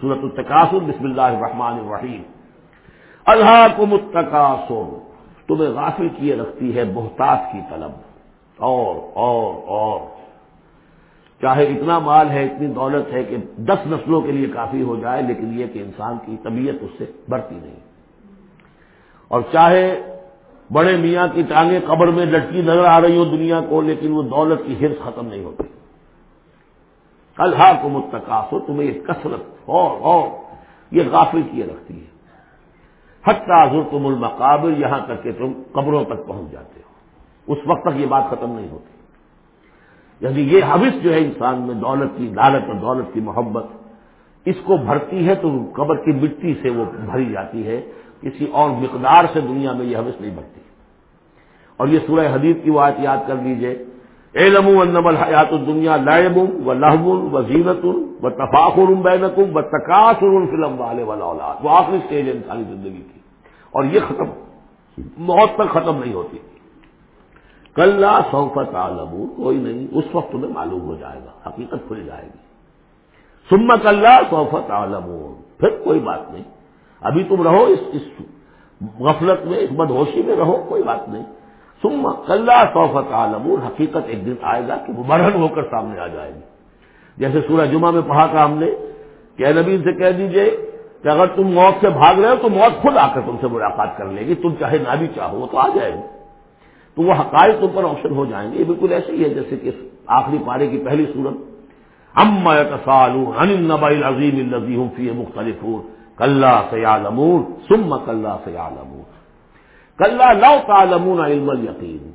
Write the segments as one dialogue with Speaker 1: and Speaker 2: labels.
Speaker 1: صورت التقاصر بسم اللہ الرحمن الرحیم. اللہ کو متقاصر تمہیں غافل کیے رکھتی ہے بہتاط کی طلب. اور اور اور. چاہے اتنا مال ہے، اتنی دولت ہے کہ دس نسلوں کے لیے کافی ہو جائے، لیکن یہ کہ انسان کی طبیعت اس سے بڑھتی نہیں. اور چاہے بڑے میاں کی ٹانگیں قبر میں لٹکی نظر آ رہی ہو دنیا کو، لیکن وہ دولت کی حرص ختم نہیں ہوتی. اللہ کو متقاص ہو تمہیں یہ کثرت اور اور یہ غافل کیے رکھتی ہے۔ حق تعذر تم المقابر، یہاں تک کہ تم قبروں تک پہنچ جاتے ہو۔ اس وقت تک یہ بات ختم نہیں ہوتی۔ یعنی یہ حوث جو ہے انسان میں، دولت کی لالت اور دولت کی محبت، اس کو بھرتی ہے تو قبر کی مٹی سے وہ بھری جاتی ہے۔ کسی اور مقدار سے دنیا میں یہ حوث نہیں بھرتی۔ اور یہ سورہ حدیث کی بات یاد کر لیجیے اے لمو نبل حیات الدنیا لائب و لہب و زینت و تفاخر بینکم و تقاصر فلم والے والا اولاد وہ آخری اسٹیج ہے انسانی زندگی کی۔ اور یہ ختم، موت تک ختم نہیں ہوتی۔ کل سوفت عالم کوئی نہیں، اس وقت تمہیں معلوم ہو جائے گا، حقیقت کھل جائے گی۔ سمت اللہ سوفت عالم پھر کوئی بات نہیں۔ ابھی تم رہو اس اس غفلت میں، اس بدہوشی میں رہو، کوئی بات نہیں۔ سما کل سوفت عالم حقیقت ایک دن آئے گا کہ وہ مرحن ہو کر سامنے آ جائے گی۔ جیسے سورہ جمعہ میں پڑھا تھا ہم نے کہ نبی سے کہہ دیجیے کہ اگر تم موت سے بھاگ رہے ہو تو موت خود آ کر تم سے ملاقات کر لے گی۔ تم چاہے نہ بھی چاہو تو آ جائے گی۔ تو وہ حقائق تم پر آپشن ہو جائیں گے۔ یہ بالکل ایسے ہی ہے جیسے کہ آخری پارے کی پہلی صورت ام نبل عظیم الزی فی مختلف کل سیالمور سم کل سیالمور کل لو تعلمون علم یقین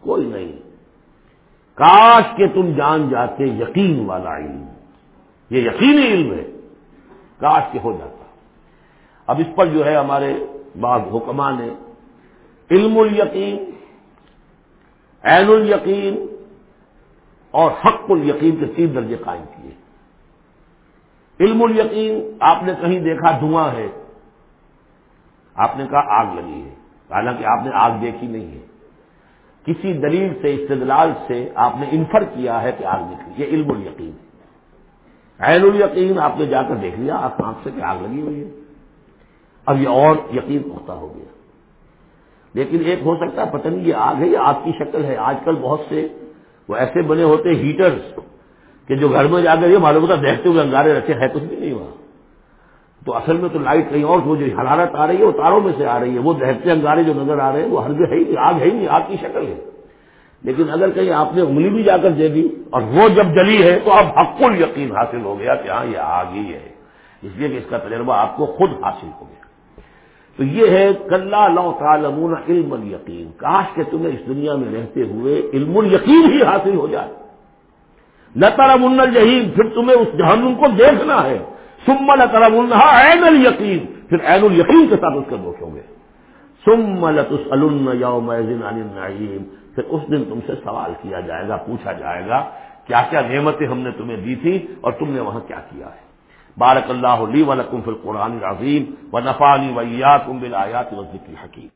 Speaker 1: کوئی نہیں۔ کاش کہ تم جان جاتے یقین والا علم۔ یہ یقینی علم ہے۔ کاش کے ہو جاتا۔ اب اس پر جو ہے ہمارے بعض حکمان نے علم الیقین، عین الیقین اور حق الیقین کے تین درجے قائم کیے۔ علم الیقین، آپ نے کہیں دیکھا دھواں ہے۔ آپ نے کہا آگ لگی ہے۔ حالانکہ آپ نے آگ دیکھی نہیں ہے۔ کسی دلیل سے، استدلال سے آپ نے انفر کیا ہے کہ آگ نکلی۔ یہ علم الیقین عین الیقین، آپ نے جا کر دیکھ لیا، آپ آنکھ سے کہ آگ لگی ہوئی ہے۔ اب یہ اور یقین پختہ ہو گیا۔ لیکن ایک ہو سکتا ہے، پتہ نہیں یہ آگ ہے یا آگ کی شکل ہے۔ آج کل بہت سے وہ ایسے بنے ہوتے ہیٹرز، کہ جو گھر میں جا کر یہ معلوم ہوتا دیکھتے ہوئے انگارے رکھے، ہے کچھ بھی نہیں ہوا تو اصل میں تو لائٹ کہیں اور وہ جو حرارت آ رہی ہے وہ تاروں میں سے آ رہی ہے۔ وہ دہتے انگارے جو نظر آ رہے ہیں، وہ ہر ہے ہی آگ ہے ہی نہیں، آگ کی شکل ہے۔ لیکن اگر کہیں آپ نے انگلی بھی جا کر دے دی اور وہ جب جلی ہے تو اب حق یقین حاصل ہو گیا کہ ہاں یہ آگ ہی ہے۔ اس لیے کہ اس کا تجربہ آپ کو خود حاصل ہو گیا۔ تو یہ ہے کل تعالمون علم یقین کاش کہ تمہیں اس دنیا میں رہتے ہوئے علم یقین ہی حاصل ہو جائے۔ نہ ترم الجحیم، پھر تمہیں اس جہنم کو دیکھنا ہے۔ سم نہ ترم عین یقین پھر عین الیقین کے ساتھ اس کے دوست ہوں گے. سم لتس یوم النعیم. پھر اس دن تم سے سوال کیا جائے گا، پوچھا جائے گا، کیا کیا نعمتیں ہم نے تمہیں دی تھی اور تم نے وہاں کیا کیا ہے؟ بارک اللہ علی ولکم فی القرآن العظیم و نفانی ویات بل آیات و ذکر حکیم